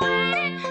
Bye.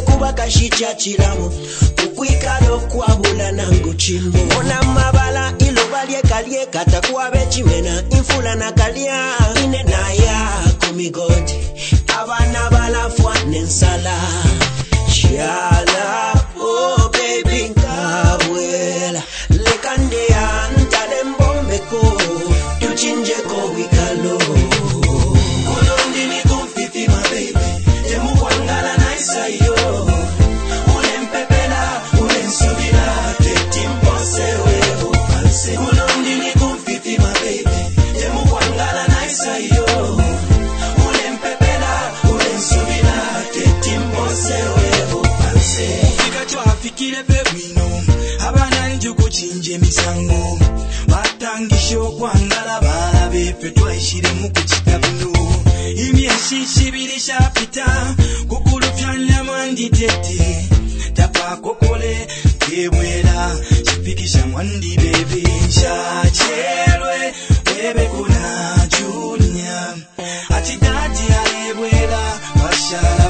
Natile kuba kashichachilamo kukwikala okwabula nangu chimbo. Ona mabala iloba lyekalyeka takuwabe chimena infula nakalya ine kinja emisango batangisha okwangala baalabe ffe twayishiremu ku kitabuno imyesi kibiri kyapita kukulupya namwanditete tapakokole kebwera kipikisha mwandi bebe. Nshachelwe webekuna junya ati dadi alebwera bashala